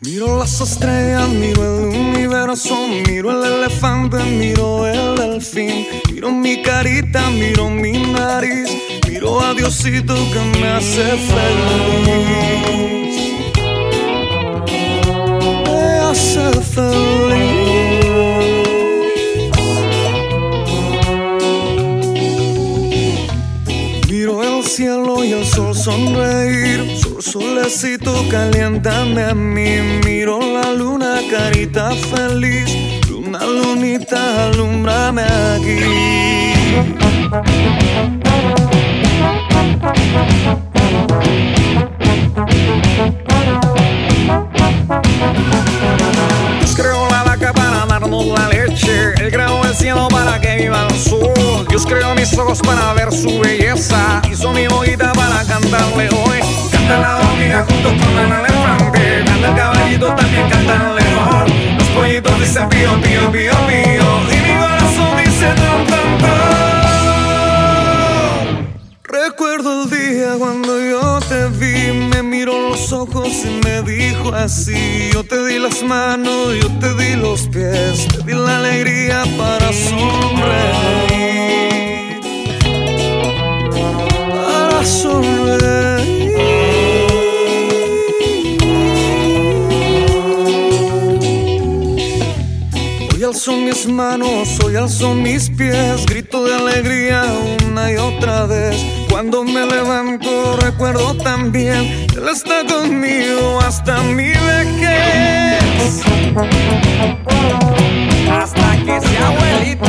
Miro las estrellas, miro el universo, miro el elefante, miro el delfín, miro mi carita, miro mi nariz, miro a Diosito que me hace feliz. Me hace feliz. Cielo y el sol sonreír. Sol, solecito, caliéntame a mí. Miro la luna, carita feliz. Luna, lunita, alumbrame aquí. La leche. Él el cielo para que viva el sol. Dios creó mis ojos para ver su belleza. Hizo mi boquita para cantarle hoy. Canta la hormiga junto con el elefante. Canta el caballito, también canta el león. Los pollitos dicen pío, pío, pío, pío. Y mi corazón dice tan, tan, tan. Recuerdo el día cuando yo te vi, los ojos y me dijo así: Yo te di las manos, yo te di los pies, te di la alegría para sonreír. Para sonreír. Hoy alzo mis manos, hoy alzo mis pies, grito de alegría una y otra vez. Cuando me levanto recuerdo también, Él está conmigo hasta mi vejez. hasta que sea abuelito.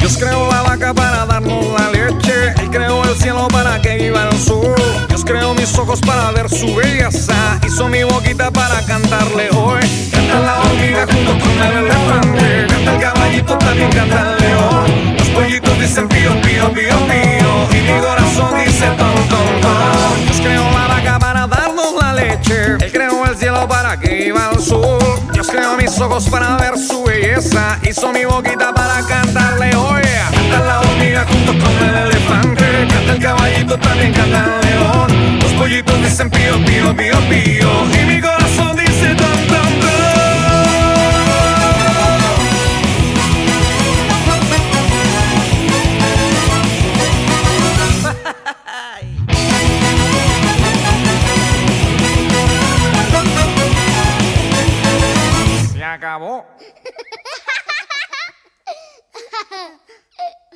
Dios creó la vaca para darnos la leche. Él creó el cielo para que viva el sol. Dios creó mis ojos para ver su belleza. Hizo mi boquita para cantarle hoy. Canta la hormiga junto con el elefante. Que viva el sol. Dios creó mis ojos para ver su belleza. Hizo mi boquita para cantarle hoy. Canta la hormiga junto con el elefante. Canta el caballito, también canta el león. Los pollitos dicen pío, pío, pío, pío. Y mi